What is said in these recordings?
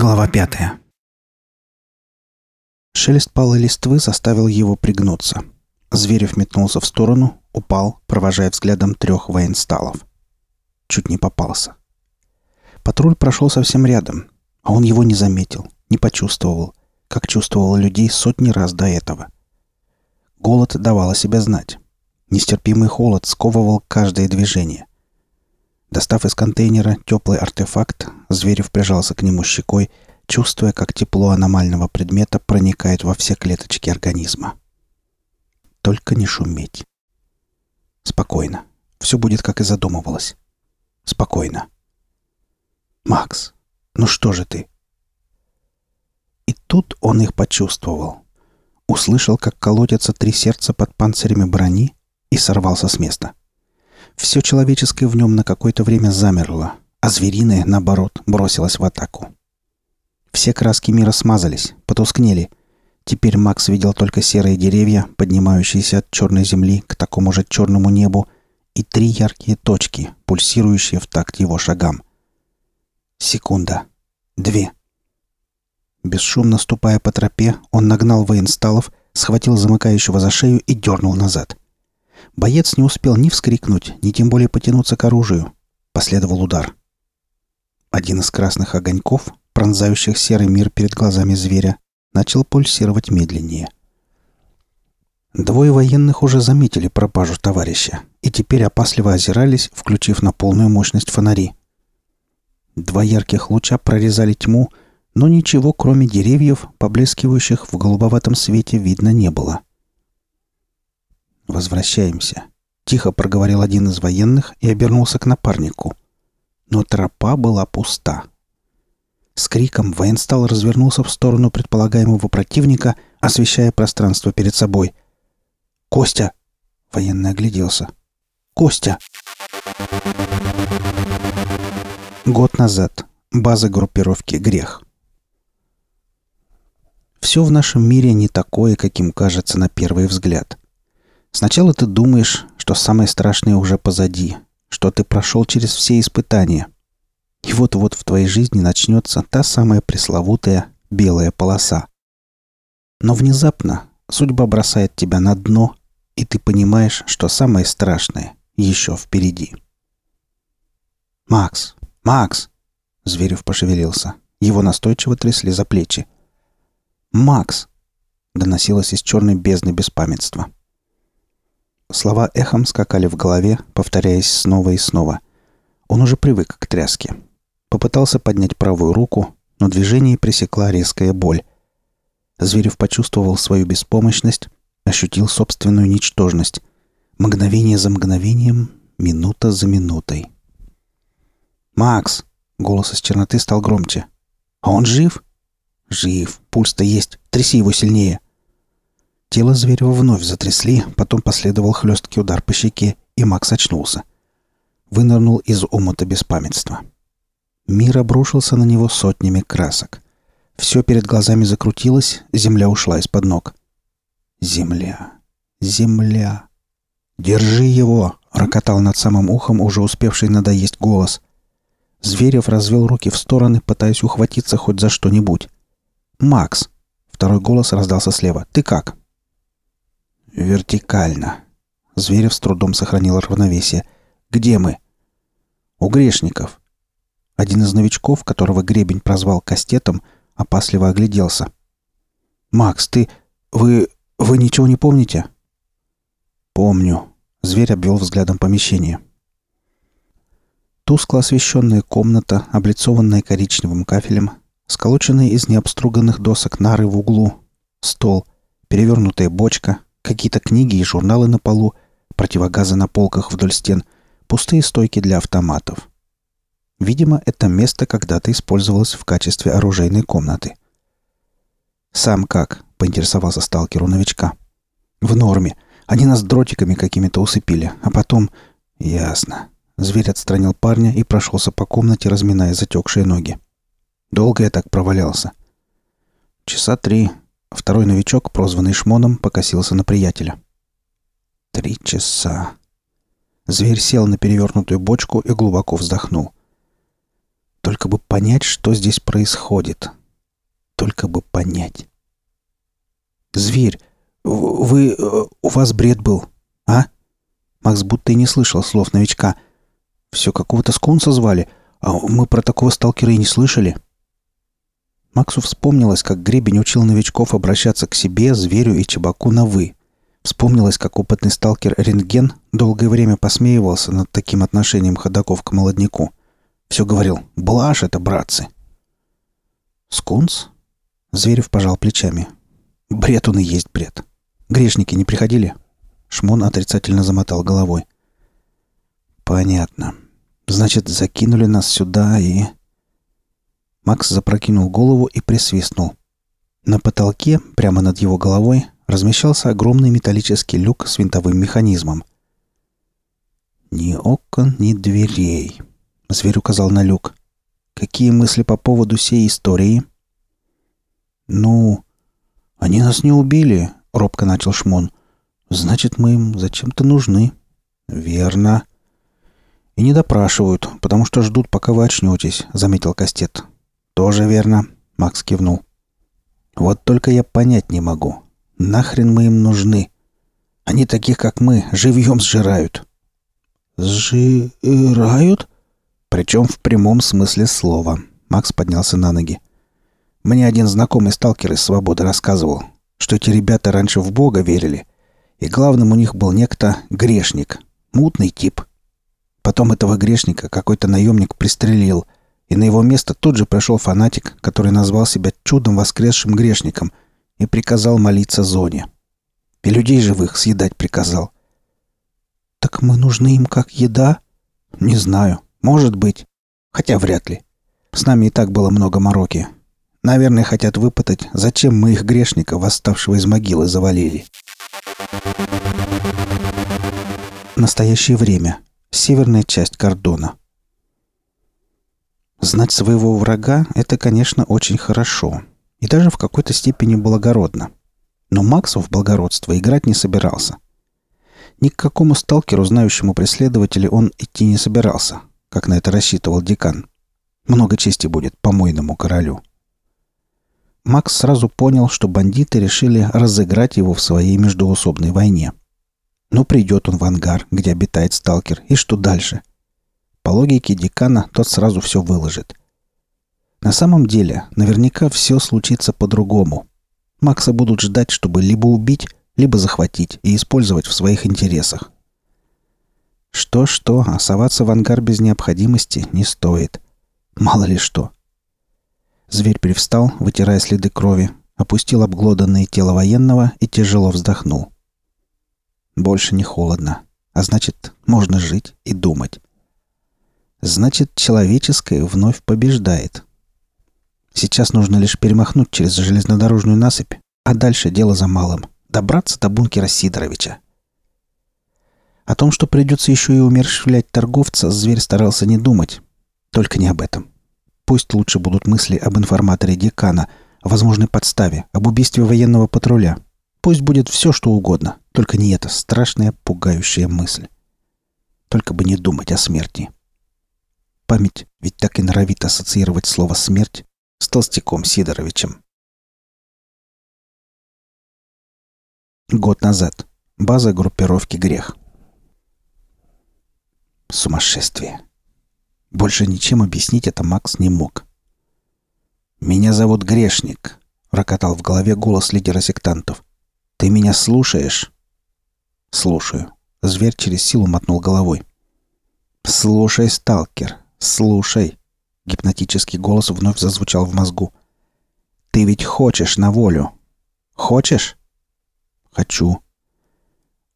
Глава пятая. Шелест палой листвы заставил его пригнуться. Зверев метнулся в сторону, упал, провожая взглядом трех военсталов. Чуть не попался. Патруль прошел совсем рядом, а он его не заметил, не почувствовал, как чувствовал людей сотни раз до этого. Голод давал о себя знать. Нестерпимый холод сковывал каждое движение. Достав из контейнера теплый артефакт, Зверев прижался к нему щекой, чувствуя, как тепло аномального предмета проникает во все клеточки организма. Только не шуметь. Спокойно. Все будет, как и задумывалось. Спокойно. «Макс, ну что же ты?» И тут он их почувствовал. Услышал, как колотятся три сердца под панцирями брони и сорвался с места. Все человеческое в нем на какое-то время замерло, а звериное, наоборот, бросилось в атаку. Все краски мира смазались, потускнели. Теперь Макс видел только серые деревья, поднимающиеся от черной земли к такому же черному небу, и три яркие точки, пульсирующие в такт его шагам. Секунда. Две. Бесшумно ступая по тропе, он нагнал военсталов, схватил замыкающего за шею и дернул назад. Боец не успел ни вскрикнуть, ни тем более потянуться к оружию. Последовал удар. Один из красных огоньков, пронзающих серый мир перед глазами зверя, начал пульсировать медленнее. Двое военных уже заметили пропажу товарища и теперь опасливо озирались, включив на полную мощность фонари. Два ярких луча прорезали тьму, но ничего, кроме деревьев, поблескивающих в голубоватом свете, видно не было. «Возвращаемся», — тихо проговорил один из военных и обернулся к напарнику. Но тропа была пуста. С криком военстал развернулся в сторону предполагаемого противника, освещая пространство перед собой. «Костя!» — военный огляделся. «Костя!» Год назад. База группировки «Грех». Все в нашем мире не такое, каким кажется на первый взгляд. Сначала ты думаешь, что самое страшное уже позади, что ты прошел через все испытания. И вот-вот в твоей жизни начнется та самая пресловутая белая полоса. Но внезапно судьба бросает тебя на дно, и ты понимаешь, что самое страшное еще впереди. «Макс! Макс!» Зверев пошевелился. Его настойчиво трясли за плечи. «Макс!» — доносилось из черной бездны беспамятства. Слова эхом скакали в голове, повторяясь снова и снова. Он уже привык к тряске. Попытался поднять правую руку, но движение пресекла резкая боль. Зверев почувствовал свою беспомощность, ощутил собственную ничтожность. Мгновение за мгновением, минута за минутой. «Макс!» — голос из черноты стал громче. «А он жив?» «Жив. Пульс-то есть. Тряси его сильнее!» Тело Зверева вновь затрясли, потом последовал хлесткий удар по щеке, и Макс очнулся. Вынырнул из омута беспамятства. Мир обрушился на него сотнями красок. Все перед глазами закрутилось, земля ушла из-под ног. Земля. Земля. «Держи его!» — рокотал над самым ухом уже успевший надоесть голос. Зверев развел руки в стороны, пытаясь ухватиться хоть за что-нибудь. «Макс!» — второй голос раздался слева. «Ты как?» Вертикально. Зверев с трудом сохранил равновесие. Где мы? У грешников. Один из новичков, которого Гребень прозвал кастетом, опасливо огляделся. «Макс, ты... Вы... Вы ничего не помните?» «Помню». Зверь обвел взглядом помещение. Тускло освещенная комната, облицованная коричневым кафелем, сколоченные из необструганных досок нары в углу, стол, перевернутая бочка, Какие-то книги и журналы на полу, противогазы на полках вдоль стен, пустые стойки для автоматов. Видимо, это место когда-то использовалось в качестве оружейной комнаты. «Сам как?» — поинтересовался сталкер новичка. «В норме. Они нас дротиками какими-то усыпили, а потом...» «Ясно». Зверь отстранил парня и прошелся по комнате, разминая затекшие ноги. «Долго я так провалялся?» «Часа три», Второй новичок, прозванный Шмоном, покосился на приятеля. Три часа. Зверь сел на перевернутую бочку и глубоко вздохнул. Только бы понять, что здесь происходит. Только бы понять. «Зверь, вы... Э, у вас бред был, а?» Макс будто и не слышал слов новичка. «Все какого-то скунса звали, а мы про такого сталкера и не слышали». Максу вспомнилось, как Гребень учил новичков обращаться к себе, зверю и чебаку на «вы». Вспомнилось, как опытный сталкер Рентген долгое время посмеивался над таким отношением ходаков к молодняку. Все говорил «Блажь это, братцы!» «Скунс?» Зверев пожал плечами. «Бред он и есть бред. Грешники не приходили?» Шмон отрицательно замотал головой. «Понятно. Значит, закинули нас сюда и...» Макс запрокинул голову и присвистнул. На потолке, прямо над его головой, размещался огромный металлический люк с винтовым механизмом. «Ни окон, ни дверей», — зверь указал на люк. «Какие мысли по поводу всей истории?» «Ну, они нас не убили», — робко начал Шмон. «Значит, мы им зачем-то нужны». «Верно». «И не допрашивают, потому что ждут, пока вы очнетесь», — заметил Кастет. «Тоже верно», — Макс кивнул. «Вот только я понять не могу. Нахрен мы им нужны? Они таких, как мы, живьем сжирают». «Сжирают?» Причем в прямом смысле слова. Макс поднялся на ноги. Мне один знакомый сталкер из «Свободы» рассказывал, что эти ребята раньше в Бога верили, и главным у них был некто грешник, мутный тип. Потом этого грешника какой-то наемник пристрелил, и на его место тут же пришел фанатик, который назвал себя чудом воскресшим грешником и приказал молиться Зоне. И людей живых съедать приказал. «Так мы нужны им как еда?» «Не знаю. Может быть. Хотя вряд ли. С нами и так было много мороки. Наверное, хотят выпытать, зачем мы их грешника, восставшего из могилы, завалили. Настоящее время. Северная часть кордона. Знать своего врага – это, конечно, очень хорошо. И даже в какой-то степени благородно. Но Максу в благородство играть не собирался. Ни к какому сталкеру, знающему преследователя, он идти не собирался, как на это рассчитывал декан. Много чести будет помойному королю. Макс сразу понял, что бандиты решили разыграть его в своей междуусобной войне. Но придет он в ангар, где обитает сталкер, и что дальше? По логике декана, тот сразу все выложит. На самом деле, наверняка все случится по-другому. Макса будут ждать, чтобы либо убить, либо захватить и использовать в своих интересах. Что-что, а соваться в ангар без необходимости не стоит. Мало ли что. Зверь привстал, вытирая следы крови, опустил обглоданное тело военного и тяжело вздохнул. Больше не холодно, а значит, можно жить и думать. Значит, человеческое вновь побеждает. Сейчас нужно лишь перемахнуть через железнодорожную насыпь, а дальше дело за малым — добраться до бункера Сидоровича. О том, что придется еще и умерщвлять торговца, зверь старался не думать. Только не об этом. Пусть лучше будут мысли об информаторе декана, о возможной подставе, об убийстве военного патруля. Пусть будет все, что угодно, только не эта страшная, пугающая мысль. Только бы не думать о смерти. Память ведь так и норовит ассоциировать слово «смерть» с толстяком Сидоровичем. Год назад. База группировки «Грех». Сумасшествие. Больше ничем объяснить это Макс не мог. «Меня зовут Грешник», — рокотал в голове голос лидера сектантов. «Ты меня слушаешь?» «Слушаю». Зверь через силу мотнул головой. «Слушай, сталкер, слушай!» Гипнотический голос вновь зазвучал в мозгу. «Ты ведь хочешь на волю? Хочешь?» «Хочу».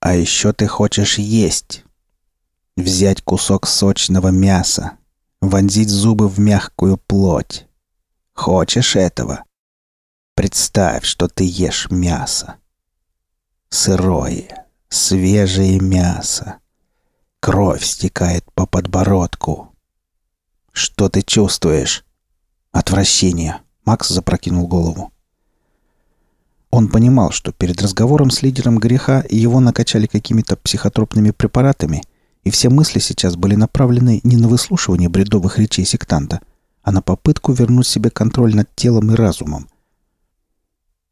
«А еще ты хочешь есть. Взять кусок сочного мяса, вонзить зубы в мягкую плоть. Хочешь этого? Представь, что ты ешь мясо. Сырое, свежее мясо. Кровь стекает по подбородку. Что ты чувствуешь? Отвращение. Макс запрокинул голову. Он понимал, что перед разговором с лидером греха его накачали какими-то психотропными препаратами – и все мысли сейчас были направлены не на выслушивание бредовых речей сектанта, а на попытку вернуть себе контроль над телом и разумом.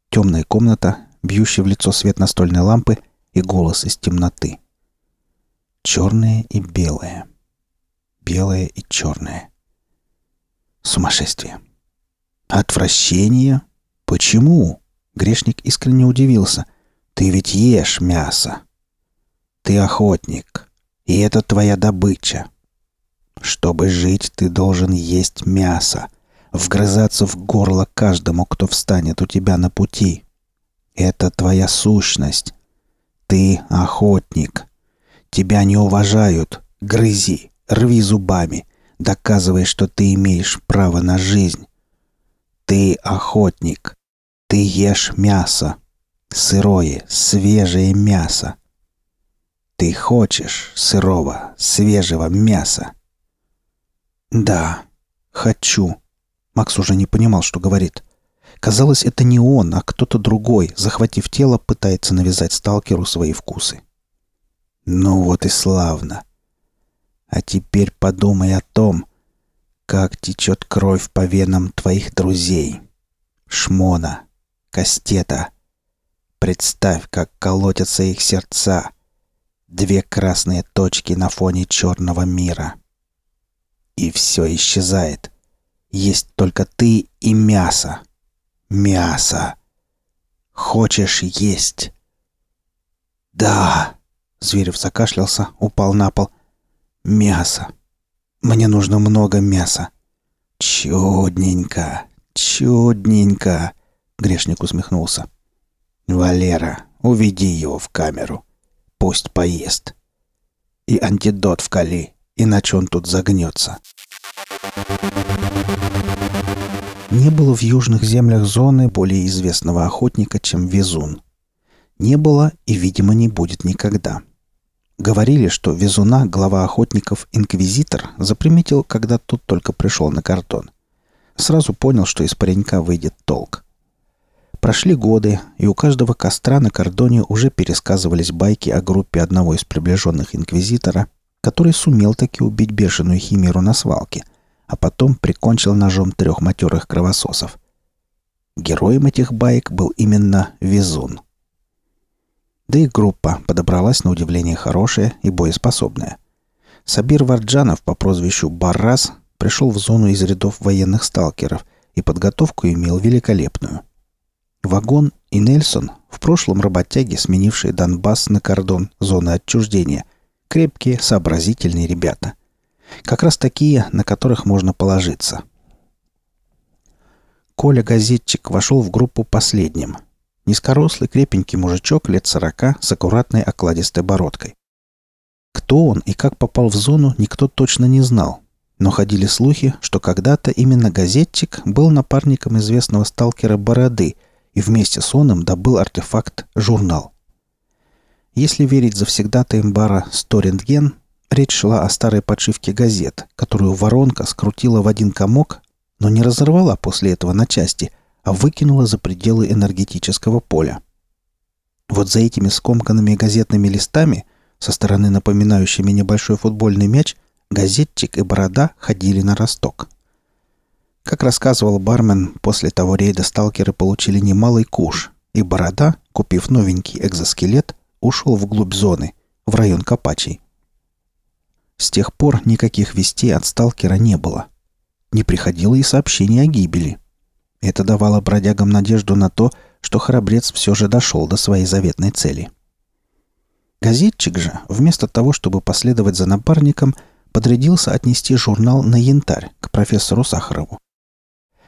Темная комната, бьющий в лицо свет настольной лампы и голос из темноты. Черное и белое. Белое и черное. Сумасшествие. Отвращение? Почему? Грешник искренне удивился. Ты ведь ешь мясо. Ты охотник. И это твоя добыча. Чтобы жить, ты должен есть мясо, вгрызаться в горло каждому, кто встанет у тебя на пути. Это твоя сущность. Ты охотник. Тебя не уважают. Грызи, рви зубами, доказывай, что ты имеешь право на жизнь. Ты охотник. Ты ешь мясо. Сырое, свежее мясо. Ты хочешь сырого, свежего мяса? Да, хочу. Макс уже не понимал, что говорит. Казалось, это не он, а кто-то другой, захватив тело, пытается навязать сталкеру свои вкусы. Ну вот и славно. А теперь подумай о том, как течет кровь по венам твоих друзей. Шмона, Кастета. Представь, как колотятся их сердца. Две красные точки на фоне черного мира. И все исчезает. Есть только ты и мясо. Мясо. Хочешь есть? Да. Зверев закашлялся, упал на пол. Мясо. Мне нужно много мяса. Чудненько. Чудненько. Грешник усмехнулся. Валера, уведи его в камеру. Пусть поест. И антидот вкали, иначе он тут загнется. Не было в южных землях зоны более известного охотника, чем Везун. Не было и, видимо, не будет никогда. Говорили, что Везуна, глава охотников, инквизитор, заприметил, когда тот только пришел на картон. Сразу понял, что из паренька выйдет толк. Прошли годы, и у каждого костра на кордоне уже пересказывались байки о группе одного из приближенных инквизитора, который сумел таки убить бешеную химеру на свалке, а потом прикончил ножом трех матерых кровососов. Героем этих баек был именно Везун. Да и группа подобралась на удивление хорошая и боеспособная. Сабир Варджанов по прозвищу Баррас пришел в зону из рядов военных сталкеров и подготовку имел великолепную. Вагон и Нельсон, в прошлом работяги, сменившие Донбасс на кордон зоны отчуждения, крепкие, сообразительные ребята. Как раз такие, на которых можно положиться. Коля-газетчик вошел в группу последним. Низкорослый, крепенький мужичок лет сорока с аккуратной окладистой бородкой. Кто он и как попал в зону, никто точно не знал. Но ходили слухи, что когда-то именно газетчик был напарником известного сталкера Бороды и вместе с оном добыл артефакт «Журнал». Если верить завсегдатаем бара «Сторентген», Речь шла о старой подшивке газет, которую воронка скрутила в один комок, но не разорвала после этого на части, а выкинула за пределы энергетического поля. Вот за этими скомканными газетными листами, со стороны напоминающими небольшой футбольный мяч, газетчик и борода ходили на росток. Как рассказывал бармен, после того рейда сталкеры получили немалый куш, и борода, купив новенький экзоскелет, ушел вглубь зоны, в район Капачей. С тех пор никаких вестей от сталкера не было. Не приходило и сообщений о гибели. Это давало бродягам надежду на то, что храбрец все же дошел до своей заветной цели. Газетчик же, вместо того, чтобы последовать за напарником, подрядился отнести журнал на янтарь к профессору Сахарову.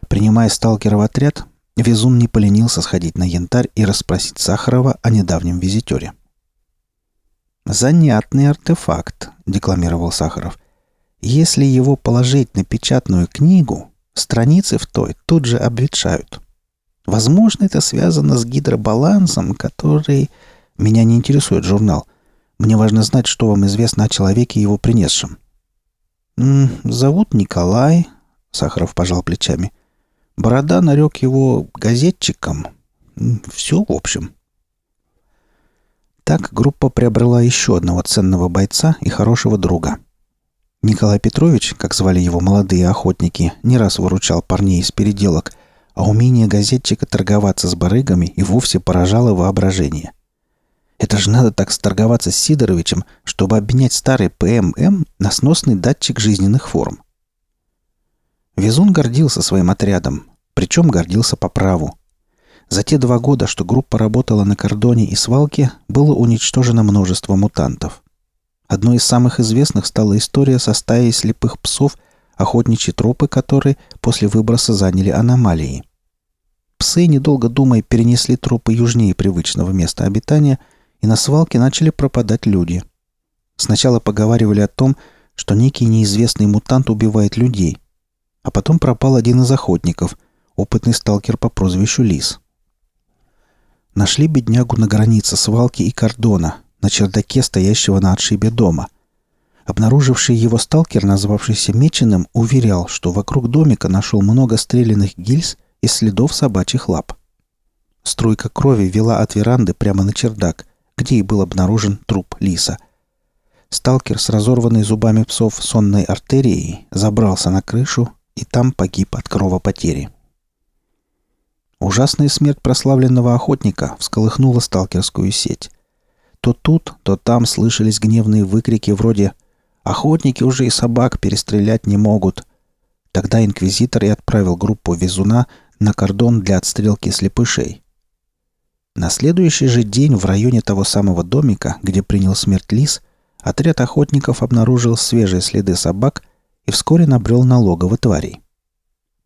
Принимая сталкера в отряд, Везун не поленился сходить на янтарь и расспросить Сахарова о недавнем визитере. «Занятный артефакт», — декламировал Сахаров. «Если его положить на печатную книгу, страницы в той тут же обветшают. Возможно, это связано с гидробалансом, который... Меня не интересует журнал. Мне важно знать, что вам известно о человеке, его принесшем». «М -м, «Зовут Николай», — Сахаров пожал плечами. «Борода нарек его газетчиком. Все, в общем». Так группа приобрела еще одного ценного бойца и хорошего друга. Николай Петрович, как звали его молодые охотники, не раз выручал парней из переделок, а умение газетчика торговаться с барыгами и вовсе поражало воображение. Это же надо так сторговаться с Сидоровичем, чтобы обменять старый ПММ на сносный датчик жизненных форм. Везун гордился своим отрядом, причем гордился по праву. За те два года, что группа работала на кордоне и свалке, было уничтожено множество мутантов. Одной из самых известных стала история со стаей слепых псов, охотничьи тропы которой после выброса заняли аномалии. Псы, недолго думая, перенесли тропы южнее привычного места обитания, и на свалке начали пропадать люди. Сначала поговаривали о том, что некий неизвестный мутант убивает людей, а потом пропал один из охотников, опытный сталкер по прозвищу Лис. Нашли беднягу на границе свалки и кордона, на чердаке стоящего на отшибе дома. Обнаруживший его сталкер, назвавшийся Меченым, уверял, что вокруг домика нашел много стрелянных гильз и следов собачьих лап. Струйка крови вела от веранды прямо на чердак, где и был обнаружен труп лиса. Сталкер с разорванной зубами псов сонной артерией забрался на крышу и там погиб от кровопотери. Ужасная смерть прославленного охотника всколыхнула сталкерскую сеть. То тут, то там слышались гневные выкрики вроде «Охотники уже и собак перестрелять не могут». Тогда инквизитор и отправил группу везуна на кордон для отстрелки слепышей. На следующий же день в районе того самого домика, где принял смерть лис, отряд охотников обнаружил свежие следы собак и вскоре набрел на логово тварей.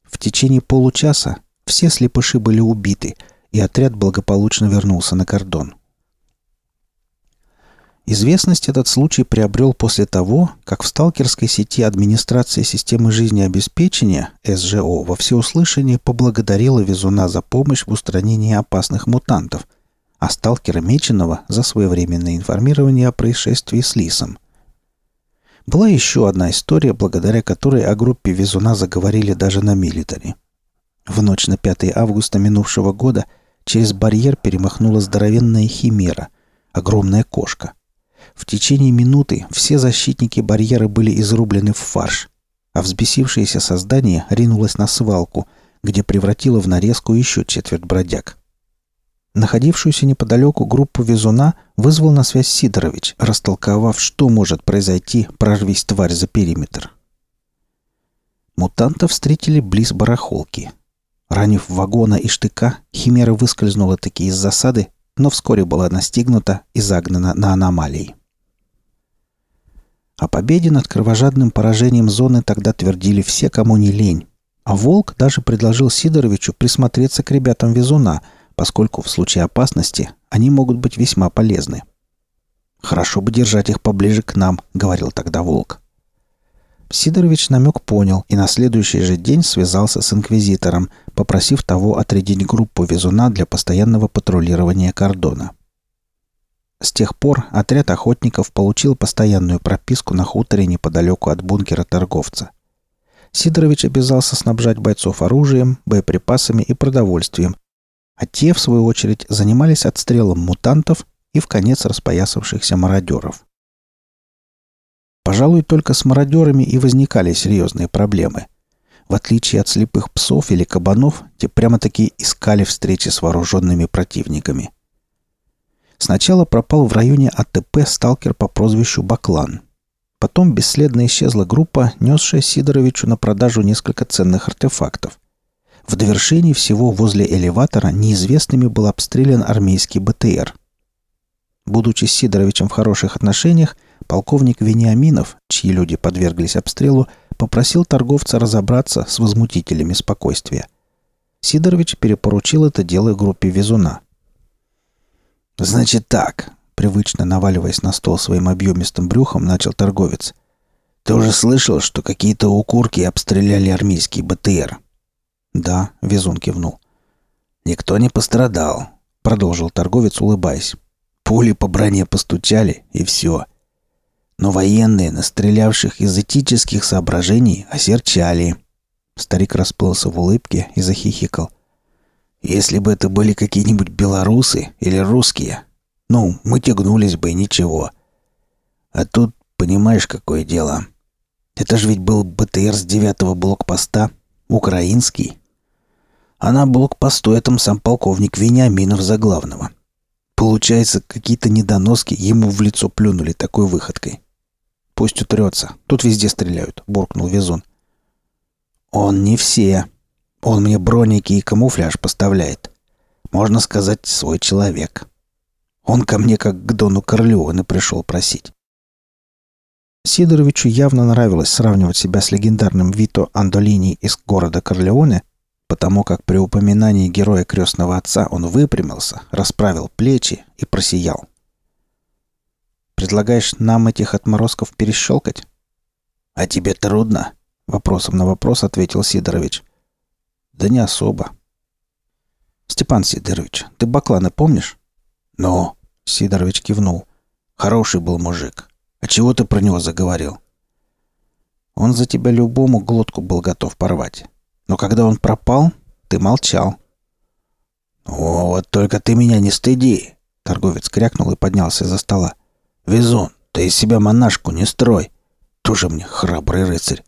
В течение получаса все слепыши были убиты, и отряд благополучно вернулся на кордон. Известность этот случай приобрел после того, как в сталкерской сети администрации системы жизнеобеспечения СЖО во всеуслышание поблагодарила Везуна за помощь в устранении опасных мутантов, а сталкера Меченого за своевременное информирование о происшествии с Лисом. Была еще одна история, благодаря которой о группе Везуна заговорили даже на милитаре. В ночь на 5 августа минувшего года через барьер перемахнула здоровенная химера, огромная кошка. В течение минуты все защитники барьера были изрублены в фарш, а взбесившееся создание ринулось на свалку, где превратило в нарезку еще четверть бродяг. Находившуюся неподалеку группу везуна вызвал на связь Сидорович, растолковав, что может произойти, прорвись тварь за периметр. Мутантов встретили близ барахолки. Ранив вагона и штыка, Химера выскользнула таки из засады, но вскоре была настигнута и загнана на аномалии. О победе над кровожадным поражением зоны тогда твердили все, кому не лень. А Волк даже предложил Сидоровичу присмотреться к ребятам везуна, поскольку в случае опасности они могут быть весьма полезны. «Хорошо бы держать их поближе к нам», — говорил тогда Волк. Сидорович намек понял и на следующий же день связался с инквизитором, попросив того отрядить группу везуна для постоянного патрулирования кордона. С тех пор отряд охотников получил постоянную прописку на хуторе неподалеку от бункера торговца. Сидорович обязался снабжать бойцов оружием, боеприпасами и продовольствием, а те, в свою очередь, занимались отстрелом мутантов и в конец распоясавшихся мародеров. Пожалуй, только с мародерами и возникали серьезные проблемы. В отличие от слепых псов или кабанов, те прямо-таки искали встречи с вооруженными противниками – Сначала пропал в районе АТП сталкер по прозвищу Баклан. Потом бесследно исчезла группа, несшая Сидоровичу на продажу несколько ценных артефактов. В довершении всего возле элеватора неизвестными был обстрелян армейский БТР. Будучи с Сидоровичем в хороших отношениях, полковник Вениаминов, чьи люди подверглись обстрелу, попросил торговца разобраться с возмутителями спокойствия. Сидорович перепоручил это дело группе Везуна – «Значит так», — привычно наваливаясь на стол своим объемистым брюхом, начал торговец. «Ты уже слышал, что какие-то укурки обстреляли армейский БТР?» «Да», — Везун кивнул. «Никто не пострадал», — продолжил торговец, улыбаясь. «Пули по броне постучали, и все. Но военные, настрелявших из этических соображений, осерчали». Старик расплылся в улыбке и захихикал. Если бы это были какие-нибудь белорусы или русские, ну, мы тягнулись бы ничего. А тут, понимаешь, какое дело. Это же ведь был БТР с девятого блокпоста. Украинский. А на блокпосту этом сам полковник Вениаминов за главного. Получается, какие-то недоноски ему в лицо плюнули такой выходкой. Пусть утрется. Тут везде стреляют, буркнул Везун. Он не все. Он мне броники и камуфляж поставляет. Можно сказать, свой человек. Он ко мне как к Дону Корлеоне пришел просить. Сидоровичу явно нравилось сравнивать себя с легендарным Вито Андолини из города Корлеоне, потому как при упоминании героя крестного отца он выпрямился, расправил плечи и просиял. «Предлагаешь нам этих отморозков перещелкать?» «А тебе трудно?» — вопросом на вопрос ответил Сидорович. «Да не особо». «Степан Сидорович, ты Баклана помнишь?» «Ну?» — Сидорович кивнул. «Хороший был мужик. А чего ты про него заговорил?» «Он за тебя любому глотку был готов порвать. Но когда он пропал, ты молчал. «О, вот только ты меня не стыди!» Торговец крякнул и поднялся за стола. «Везун, ты из себя монашку не строй. Тоже мне храбрый рыцарь.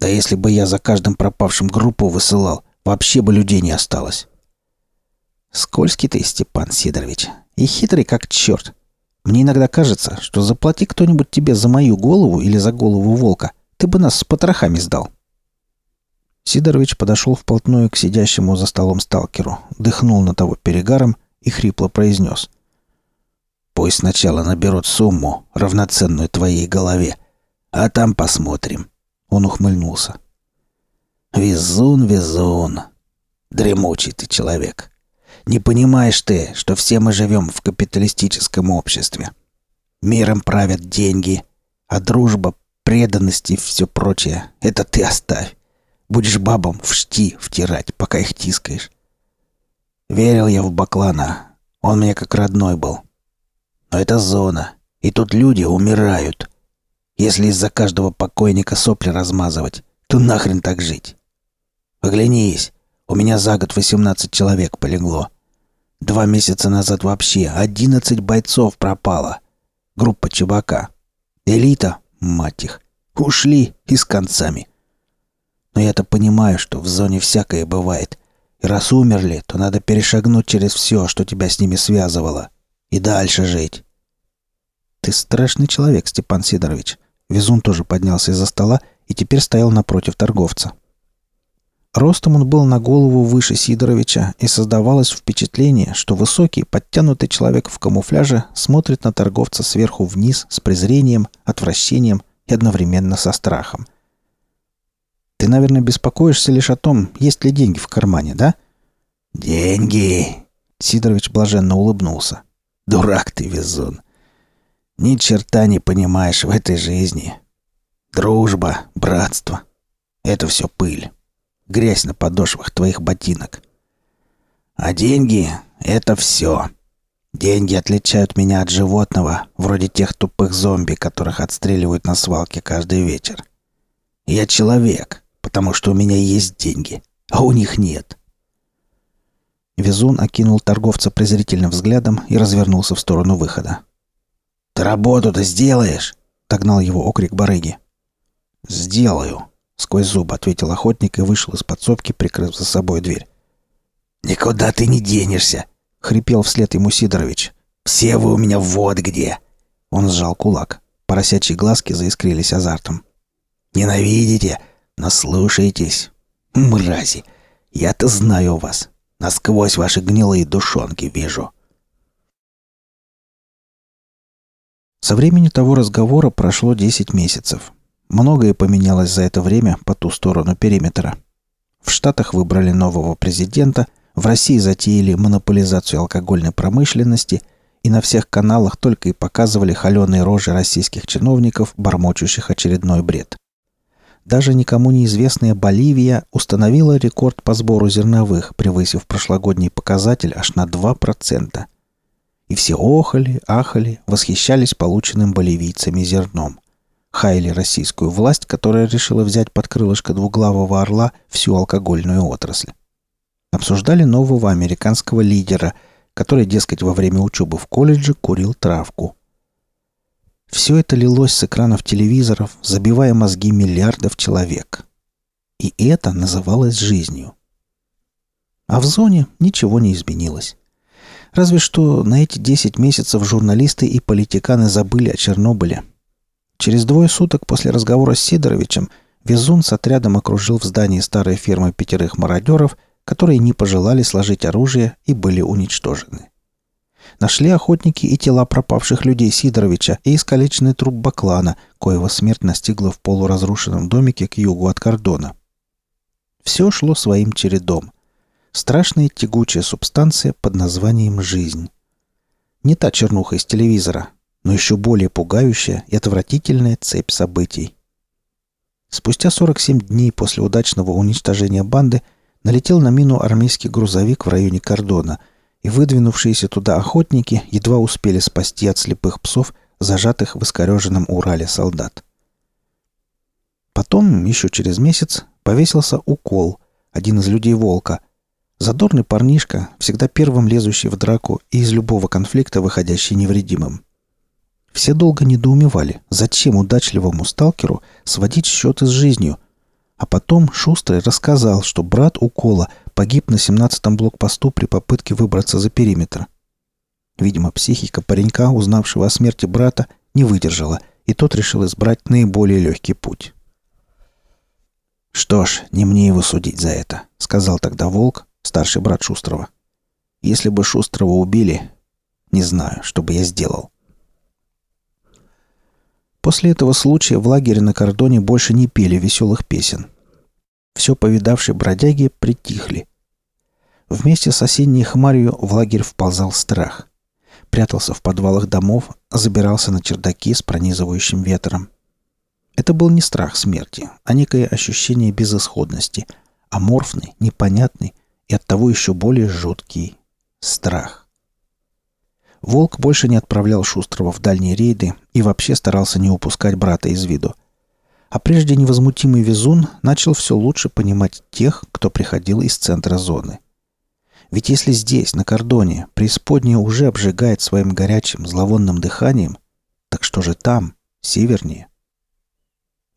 Да если бы я за каждым пропавшим группу высылал, вообще бы людей не осталось». «Скользкий ты, Степан Сидорович, и хитрый как черт. Мне иногда кажется, что заплати кто-нибудь тебе за мою голову или за голову волка, ты бы нас с потрохами сдал». Сидорович подошел вплотную к сидящему за столом сталкеру, дыхнул на того перегаром и хрипло произнес. «Пусть сначала наберут сумму, равноценную твоей голове, а там посмотрим». Он ухмыльнулся. «Везун, везун. Дремучий ты человек. Не понимаешь ты, что все мы живем в капиталистическом обществе. Миром правят деньги, а дружба, преданность и все прочее — это ты оставь. Будешь бабам в шти втирать, пока их тискаешь. Верил я в Баклана. Он мне как родной был. Но это зона. И тут люди умирают. Если из-за каждого покойника сопли размазывать, то нахрен так жить? Оглянись. У меня за год 18 человек полегло. Два месяца назад вообще 11 бойцов пропало. Группа Чебака. Элита, мать их, ушли и с концами. Но я-то понимаю, что в зоне всякое бывает. И раз умерли, то надо перешагнуть через все, что тебя с ними связывало. И дальше жить. Ты страшный человек, Степан Сидорович. Везун тоже поднялся из-за стола и теперь стоял напротив торговца. Ростом он был на голову выше Сидоровича, и создавалось впечатление, что высокий, подтянутый человек в камуфляже смотрит на торговца сверху вниз с презрением, отвращением и одновременно со страхом – ты, наверное, беспокоишься лишь о том, есть ли деньги в кармане, да?» «Деньги!» — Сидорович блаженно улыбнулся. «Дурак ты, везун! Ни черта не понимаешь в этой жизни. Дружба, братство — это все пыль. Грязь на подошвах твоих ботинок. А деньги — это все. Деньги отличают меня от животного, вроде тех тупых зомби, которых отстреливают на свалке каждый вечер. Я человек, потому что у меня есть деньги, а у них нет. Везун окинул торговца презрительным взглядом и развернулся в сторону выхода. «Ты работу-то сделаешь?» — догнал его окрик барыги. «Сделаю», — сквозь зубы ответил охотник и вышел из подсобки, прикрыв за собой дверь. «Никуда ты не денешься!» — хрипел вслед ему Сидорович. «Все вы у меня вот где!» Он сжал кулак. Поросячьи глазки заискрились азартом. «Ненавидите? Наслушайтесь. Мрази, я-то знаю вас. Насквозь ваши гнилые душонки вижу. Со времени того разговора прошло 10 месяцев. Многое поменялось за это время по ту сторону периметра. В Штатах выбрали нового президента, в России затеяли монополизацию алкогольной промышленности, и на всех каналах только и показывали холеные рожи российских чиновников, бормочущих очередной бред даже никому неизвестная Боливия установила рекорд по сбору зерновых, превысив прошлогодний показатель аж на 2%. И все охали, ахали, восхищались полученным боливийцами зерном. Хаяли российскую власть, которая решила взять под крылышко двуглавого орла всю алкогольную отрасль. Обсуждали нового американского лидера, который, дескать, во время учебы в колледже курил травку. Все это лилось с экранов телевизоров, забивая мозги миллиардов человек. И это называлось жизнью. А в зоне ничего не изменилось. Разве что на эти 10 месяцев журналисты и политиканы забыли о Чернобыле. Через двое суток после разговора с Сидоровичем Везун с отрядом окружил в здании старой фермы пятерых мародеров, которые не пожелали сложить оружие и были уничтожены. Нашли охотники и тела пропавших людей Сидоровича и искалеченный труп Баклана, коего смерть настигла в полуразрушенном домике к югу от кордона. Все шло своим чередом. Страшная тягучая субстанция под названием «жизнь». Не та чернуха из телевизора, но еще более пугающая и отвратительная цепь событий. Спустя 47 дней после удачного уничтожения банды налетел на мину армейский грузовик в районе кордона, и выдвинувшиеся туда охотники едва успели спасти от слепых псов, зажатых в искореженном Урале солдат. Потом, еще через месяц, повесился укол, один из людей Волка. Задорный парнишка, всегда первым лезущий в драку и из любого конфликта выходящий невредимым. Все долго недоумевали, зачем удачливому сталкеру сводить счеты с жизнью. А потом Шустрый рассказал, что брат Укола погиб на 17-м блокпосту при попытке выбраться за периметр. Видимо, психика паренька, узнавшего о смерти брата, не выдержала, и тот решил избрать наиболее легкий путь. «Что ж, не мне его судить за это», — сказал тогда Волк, старший брат Шустрого. «Если бы Шустрого убили, не знаю, что бы я сделал». После этого случая в лагере на кордоне больше не пели веселых песен. Все повидавшие бродяги притихли. Вместе с осенней хмарью в лагерь вползал страх. Прятался в подвалах домов, забирался на чердаки с пронизывающим ветром. Это был не страх смерти, а некое ощущение безысходности, аморфный, непонятный и оттого еще более жуткий страх. Волк больше не отправлял Шустрого в дальние рейды и вообще старался не упускать брата из виду. А прежде невозмутимый везун начал все лучше понимать тех, кто приходил из центра зоны. Ведь если здесь, на кордоне, преисподняя уже обжигает своим горячим, зловонным дыханием, так что же там, севернее?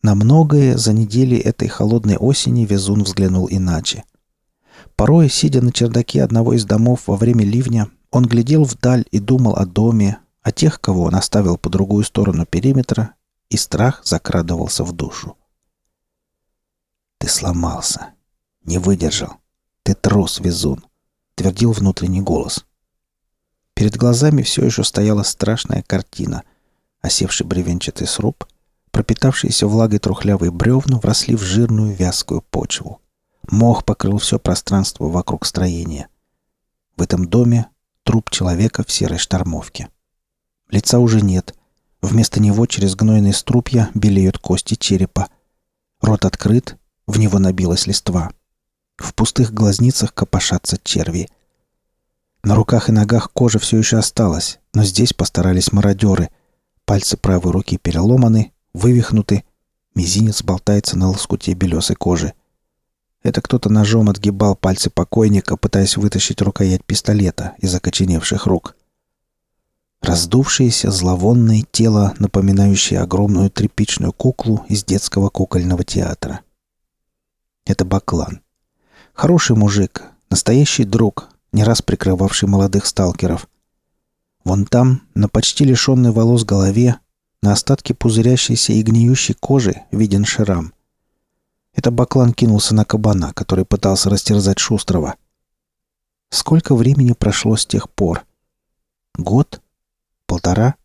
На многое за недели этой холодной осени Везун взглянул иначе. Порой, сидя на чердаке одного из домов во время ливня, он глядел вдаль и думал о доме, о тех, кого он оставил по другую сторону периметра, и страх закрадывался в душу. «Ты сломался. Не выдержал. Ты трус, везун», — твердил внутренний голос. Перед глазами все еще стояла страшная картина. Осевший бревенчатый сруб, пропитавшиеся влагой трухлявые бревна вросли в жирную вязкую почву. Мох покрыл все пространство вокруг строения. В этом доме труп человека в серой штормовке. Лица уже нет. Вместо него через гнойные струпья белеют кости черепа. Рот открыт, в него набилась листва. В пустых глазницах копошатся черви. На руках и ногах кожа все еще осталась, но здесь постарались мародеры. Пальцы правой руки переломаны, вывихнуты, мизинец болтается на лоскуте белесой кожи. Это кто-то ножом отгибал пальцы покойника, пытаясь вытащить рукоять пистолета из окоченевших рук. Раздувшееся зловонное тело, напоминающее огромную тряпичную куклу из детского кукольного театра. Это Баклан. Хороший мужик, настоящий друг, не раз прикрывавший молодых сталкеров. Вон там, на почти лишенной волос голове, на остатке пузырящейся и гниющей кожи виден шрам — это Баклан кинулся на кабана, который пытался растерзать Шустрого. Сколько времени прошло с тех пор? Год? Полтора?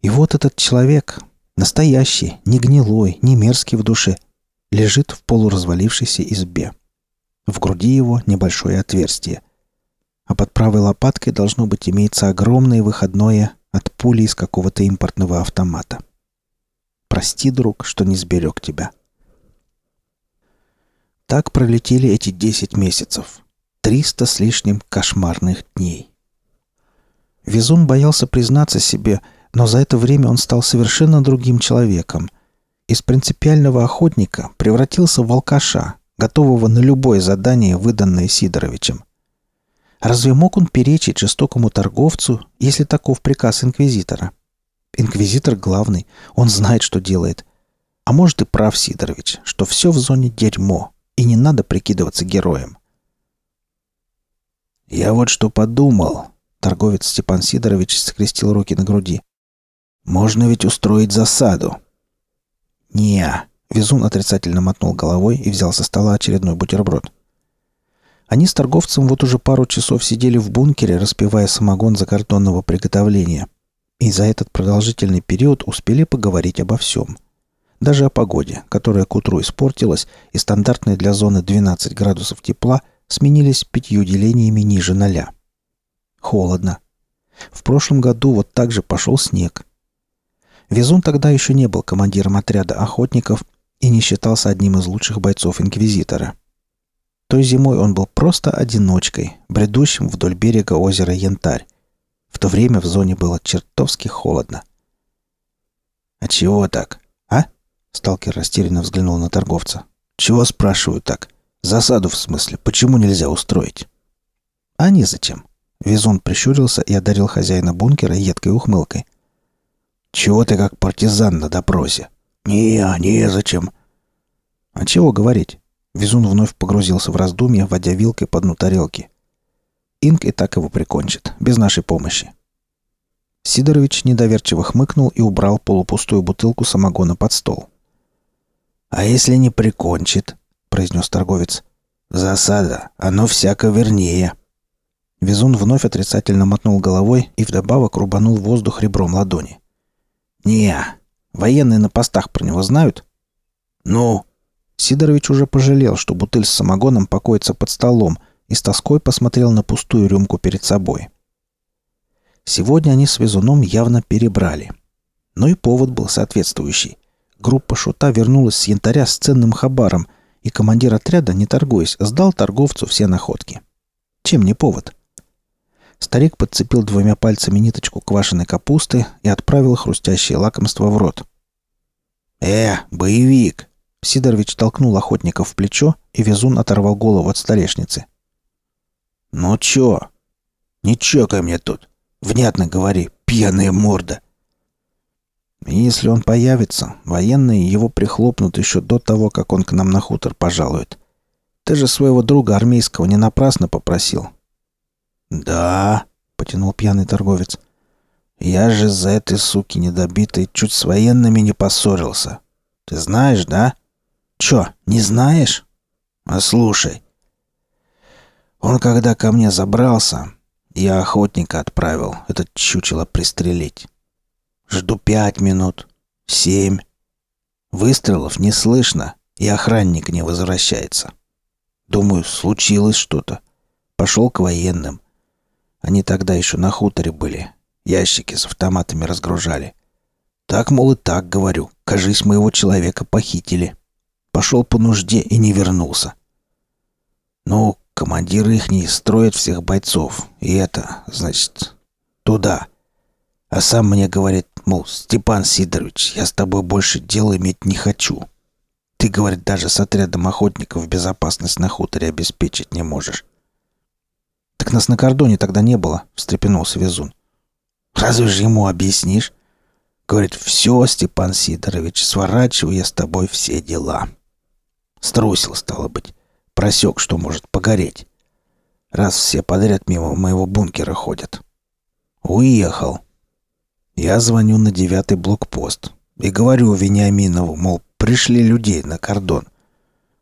И вот этот человек, настоящий, не гнилой, не мерзкий в душе, лежит в полуразвалившейся избе. В груди его небольшое отверстие. А под правой лопаткой должно быть имеется огромное выходное от пули из какого-то импортного автомата. Прости, друг, что не сберег тебя. Так пролетели эти десять месяцев. Триста с лишним кошмарных дней. Везун боялся признаться себе, но за это время он стал совершенно другим человеком. Из принципиального охотника превратился в алкаша, готового на любое задание, выданное Сидоровичем. Разве мог он перечить жестокому торговцу, если таков приказ инквизитора? Инквизитор главный. Он знает, что делает. А может и прав Сидорович, что все в зоне дерьмо, и не надо прикидываться героем. «Я вот что подумал», — торговец Степан Сидорович скрестил руки на груди. «Можно ведь устроить засаду». «Не-а», Везун отрицательно мотнул головой и взял со стола очередной бутерброд. Они с торговцем вот уже пару часов сидели в бункере, распивая самогон закартонного приготовления. И за этот продолжительный период успели поговорить обо всем. Даже о погоде, которая к утру испортилась, и стандартные для зоны 12 градусов тепла сменились пятью делениями ниже ноля. Холодно. В прошлом году вот так же пошел снег. Везун тогда еще не был командиром отряда охотников и не считался одним из лучших бойцов Инквизитора. Той зимой он был просто одиночкой, бредущим вдоль берега озера Янтарь. В то время в зоне было чертовски холодно. «А чего так, а?» Сталкер растерянно взглянул на торговца. «Чего, спрашиваю, так? Засаду, в смысле, почему нельзя устроить?» «А незачем». Везун прищурился и одарил хозяина бункера едкой ухмылкой. «Чего ты как партизан на допросе?» «Не, не, зачем?» «А чего говорить?» Везун вновь погрузился в раздумья, водя вилкой по дну тарелки. Инк и так его прикончит, без нашей помощи. Сидорович недоверчиво хмыкнул и убрал полупустую бутылку самогона под стол. «А если не прикончит?» — произнес торговец. «Засада, оно всяко вернее». Везун вновь отрицательно мотнул головой и вдобавок рубанул воздух ребром ладони. «Не, Военные на постах про него знают?» «Ну?» Сидорович уже пожалел, что бутыль с самогоном покоится под столом, и с тоской посмотрел на пустую рюмку перед собой. Сегодня они с везуном явно перебрали. Но и повод был соответствующий. Группа шута вернулась с янтаря с ценным хабаром, и командир отряда, не торгуясь, сдал торговцу все находки. Чем не повод? Старик подцепил двумя пальцами ниточку квашеной капусты и отправил хрустящее лакомство в рот. «Э, боевик!» Сидорович толкнул охотника в плечо, и везун оторвал голову от столешницы. «Ну чё? Не чокай мне тут. Внятно говори, пьяная морда!» «Если он появится, военные его прихлопнут еще до того, как он к нам на хутор пожалует. Ты же своего друга армейского не напрасно попросил. «Да», — потянул пьяный торговец. «Я же за этой суки недобитой чуть с военными не поссорился. Ты знаешь, да?» «Чё, не знаешь?» «А слушай. Он когда ко мне забрался, я охотника отправил этот чучело пристрелить. Жду пять минут, семь. Выстрелов не слышно, и охранник не возвращается. Думаю, случилось что-то. Пошел к военным. Они тогда еще на хуторе были. Ящики с автоматами разгружали. Так, мол, и так, говорю. Кажись, моего человека похитили. Пошел по нужде и не вернулся. Ну, командиры их не строят всех бойцов. И это, значит, туда. А сам мне говорит, мол, Степан Сидорович, я с тобой больше дела иметь не хочу. Ты, говорит, даже с отрядом охотников безопасность на хуторе обеспечить не можешь. «Так нас на кордоне тогда не было», — встрепенулся Везун. «Разве же ему объяснишь?» Говорит, «Все, Степан Сидорович, сворачиваю я с тобой все дела». Струсил, стало быть. Просек, что может погореть. Раз все подряд мимо моего бункера ходят. Уехал. Я звоню на девятый блокпост и говорю Вениаминову, мол, пришли людей на кордон.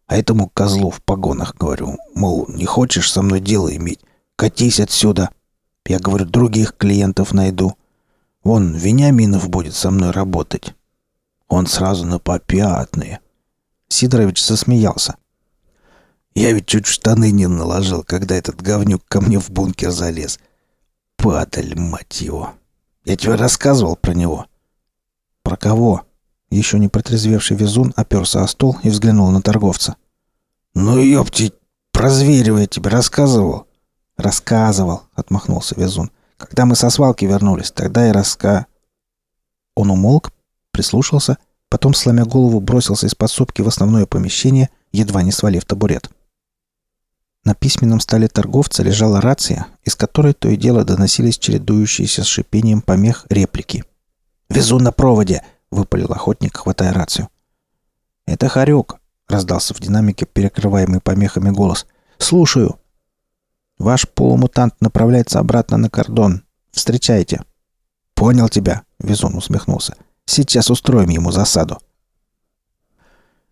А этому козлу в погонах говорю, мол, не хочешь со мной дело иметь, Катись отсюда. Я говорю, других клиентов найду. Вон, Вениаминов будет со мной работать. Он сразу на попятные. Сидорович засмеялся. Я ведь чуть штаны не наложил, когда этот говнюк ко мне в бункер залез. Падаль, мать его. Я тебе рассказывал про него. Про кого? Еще не протрезвевший везун оперся о стол и взглянул на торговца. Ну, ёпти, про зверя я тебе рассказывал. «Рассказывал», — отмахнулся Везун. «Когда мы со свалки вернулись, тогда и раска...» Он умолк, прислушался, потом, сломя голову, бросился из подсобки в основное помещение, едва не свалив табурет. На письменном столе торговца лежала рация, из которой то и дело доносились чередующиеся с шипением помех реплики. «Везу на проводе!» — выпалил охотник, хватая рацию. «Это Харек!» — раздался в динамике перекрываемый помехами голос. «Слушаю!» «Ваш полумутант направляется обратно на кордон. Встречайте!» «Понял тебя!» — Везун усмехнулся. «Сейчас устроим ему засаду!»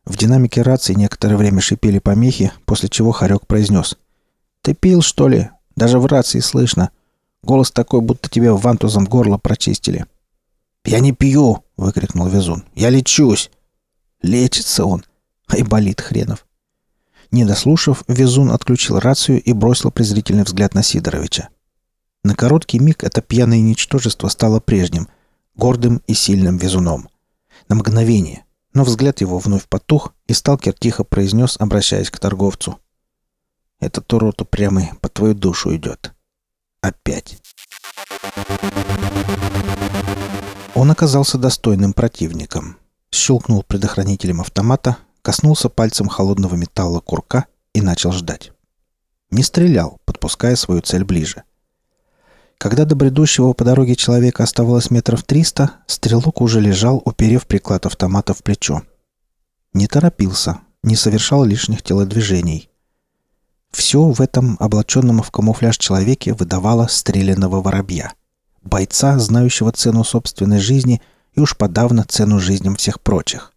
В динамике рации некоторое время шипели помехи, после чего Харек произнес. «Ты пил, что ли? Даже в рации слышно. Голос такой, будто тебе вантузом горло прочистили». «Я не пью!» — выкрикнул Везун. «Я лечусь!» «Лечится он! Ай, болит хренов!» Не дослушав, Везун отключил рацию и бросил презрительный взгляд на Сидоровича. На короткий миг это пьяное ничтожество стало прежним, гордым и сильным Везуном. На мгновение — но взгляд его вновь потух, и сталкер тихо произнес, обращаясь к торговцу. «Этот урод упрямый по твою душу идет. Опять». Он оказался достойным противником. Щелкнул предохранителем автомата, коснулся пальцем холодного металла курка и начал ждать. Не стрелял, подпуская свою цель ближе. Когда до бредущего по дороге человека оставалось метров триста, стрелок уже лежал, уперев приклад автомата в плечо. Не торопился, не совершал лишних телодвижений. Все в этом облаченном в камуфляж человеке выдавало стрелянного воробья. Бойца, знающего цену собственной жизни и уж подавно цену жизням всех прочих.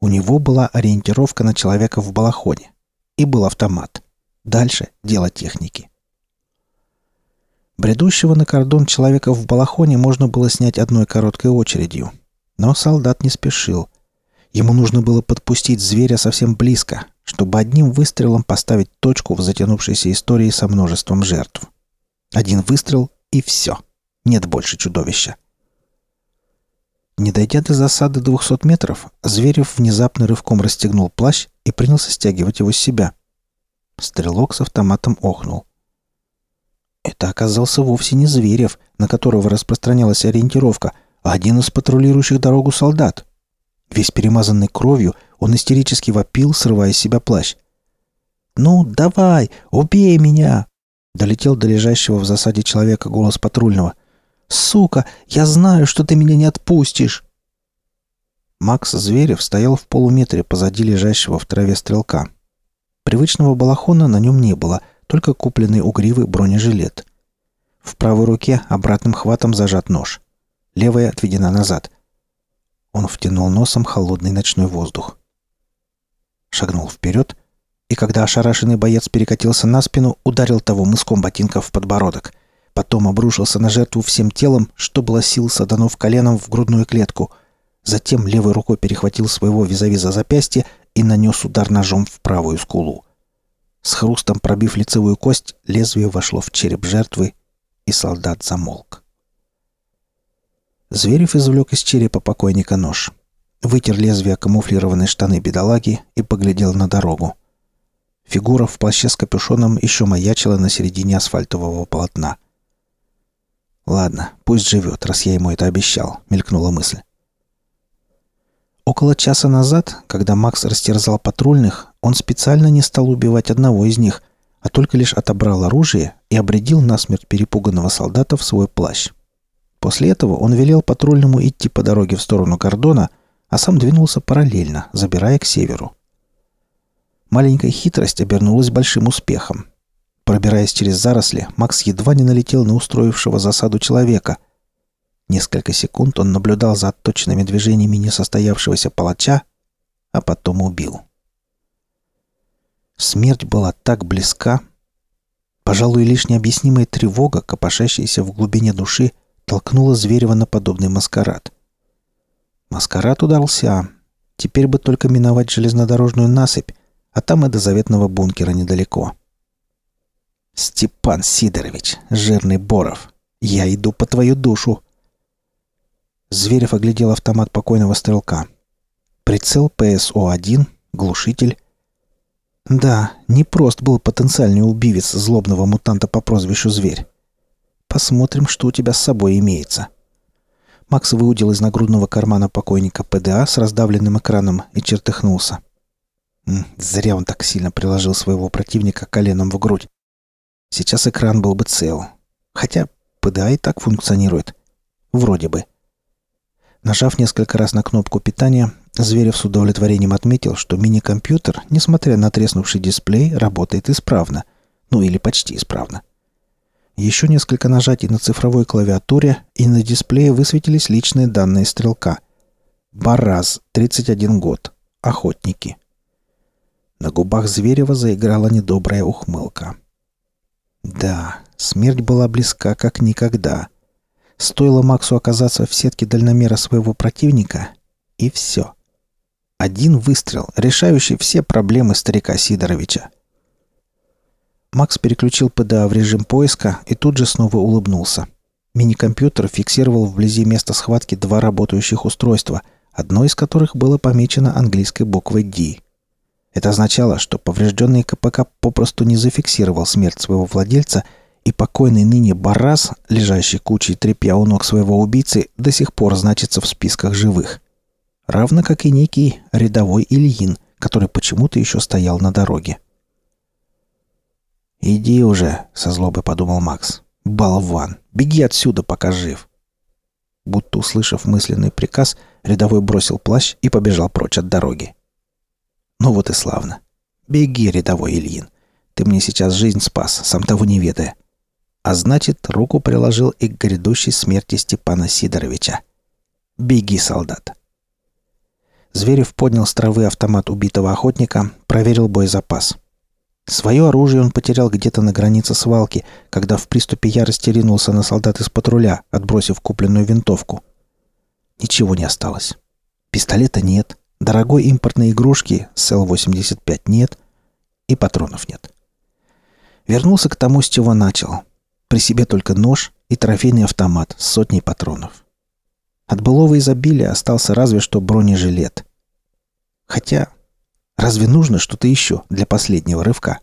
У него была ориентировка на человека в балахоне. И был автомат. Дальше дело техники. Бредущего на кордон человека в балахоне можно было снять одной короткой очередью. Но солдат не спешил. Ему нужно было подпустить зверя совсем близко, чтобы одним выстрелом поставить точку в затянувшейся истории со множеством жертв. Один выстрел — и все. Нет больше чудовища. Не дойдя до засады 200 метров, Зверев внезапно рывком расстегнул плащ и принялся стягивать его с себя. Стрелок с автоматом охнул. Это оказался вовсе не Зверев, на которого распространялась ориентировка, а один из патрулирующих дорогу солдат. Весь перемазанный кровью, он истерически вопил, срывая с себя плащ. «Ну, давай, убей меня!» Долетел до лежащего в засаде человека голос патрульного. «Сука, я знаю, что ты меня не отпустишь!» Макс Зверев стоял в полуметре позади лежащего в траве стрелка. Привычного балахона на нем не было — только купленный у гривы бронежилет. В правой руке обратным хватом зажат нож. Левая отведена назад. Он втянул носом холодный ночной воздух. Шагнул вперед, и когда ошарашенный боец перекатился на спину, ударил того мыском ботинка в подбородок. Потом обрушился на жертву всем телом, что было сил, саданув коленом в грудную клетку. Затем левой рукой перехватил своего визави за запястье и нанес удар ножом в правую скулу. С хрустом пробив лицевую кость, лезвие вошло в череп жертвы, и солдат замолк. Зверев извлек из черепа покойника нож. Вытер лезвие камуфлированной штаны бедолаги и поглядел на дорогу. Фигура в плаще с капюшоном еще маячила на середине асфальтового полотна. «Ладно, пусть живет, раз я ему это обещал», — мелькнула мысль. Около часа назад, когда Макс растерзал патрульных, он специально не стал убивать одного из них, а только лишь отобрал оружие и обредил насмерть перепуганного солдата в свой плащ. После этого он велел патрульному идти по дороге в сторону кордона, а сам двинулся параллельно, забирая к северу. Маленькая хитрость обернулась большим успехом. Пробираясь через заросли, Макс едва не налетел на устроившего засаду человека, Несколько секунд он наблюдал за отточенными движениями несостоявшегося палача, а потом убил. Смерть была так близка. Пожалуй, лишь необъяснимая тревога, копошащаяся в глубине души, толкнула Зверева на подобный маскарад. Маскарад удался. Теперь бы только миновать железнодорожную насыпь, а там и до заветного бункера недалеко. «Степан Сидорович, жирный Боров, я иду по твою душу!» Зверев оглядел автомат покойного стрелка. Прицел ПСО-1, глушитель. Да, непрост был потенциальный убивец злобного мутанта по прозвищу Зверь. Посмотрим, что у тебя с собой имеется. Макс выудил из нагрудного кармана покойника ПДА с раздавленным экраном и чертыхнулся. Зря он так сильно приложил своего противника коленом в грудь. Сейчас экран был бы цел. Хотя ПДА и так функционирует. Вроде бы. Нажав несколько раз на кнопку питания, Зверев с удовлетворением отметил, что мини-компьютер, несмотря на треснувший дисплей, работает исправно. Ну или почти исправно. Еще несколько нажатий на цифровой клавиатуре, и на дисплее высветились личные данные стрелка. Бараз, 31 год. Охотники. На губах Зверева заиграла недобрая ухмылка. Да, смерть была близка как никогда. Стоило Максу оказаться в сетке дальномера своего противника, и все. Один выстрел, решающий все проблемы старика Сидоровича. Макс переключил ПДА в режим поиска и тут же снова улыбнулся. Мини-компьютер фиксировал вблизи места схватки два работающих устройства, одно из которых было помечено английской буквой D. Это означало, что поврежденный КПК попросту не зафиксировал смерть своего владельца, и покойный ныне Барас, лежащий кучей тряпья у ног своего убийцы, до сих пор значится в списках живых. Равно как и некий рядовой Ильин, который почему-то еще стоял на дороге. «Иди уже», — со злобой подумал Макс. «Болван! Беги отсюда, пока жив!» Будто услышав мысленный приказ, рядовой бросил плащ и побежал прочь от дороги. «Ну вот и славно. Беги, рядовой Ильин. Ты мне сейчас жизнь спас, сам того не ведая. А значит, руку приложил и к грядущей смерти Степана Сидоровича. Беги, солдат!» Зверев поднял с травы автомат убитого охотника, проверил боезапас — Свое оружие он потерял где-то на границе свалки, когда в приступе ярости ринулся на солдат из патруля, отбросив купленную винтовку. Ничего не осталось. Пистолета нет, дорогой импортной игрушки с Л-85 нет и патронов нет. Вернулся к тому, с чего начал. При себе только нож и трофейный автомат с сотней патронов. От былого изобилия остался разве что бронежилет. Хотя Разве нужно что-то еще для последнего рывка?